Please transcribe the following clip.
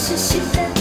是新的。